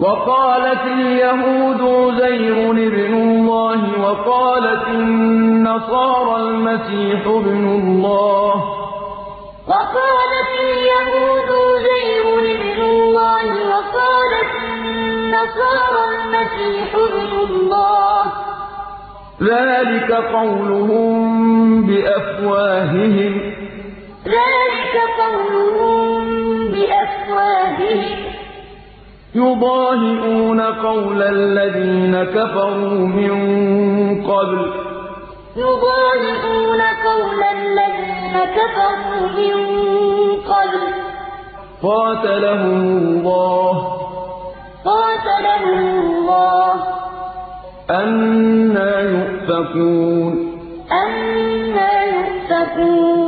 وقالت اليهود عزير ابن الله وقالت النصارى المسيح ابن الله. وقالت اليهود عزير ابن الله وقالت النصارى المسيح ابن الله. ذلك قولهم بأفواههم. ذلك قولهم بأفواههم. يضاهئون قول الذين كفروا من قبل. يضاهئون قول الذين كفروا من قبل. قاتلهم الله. قاتلهم الله. أنا يؤفكون. أنا يؤفكون.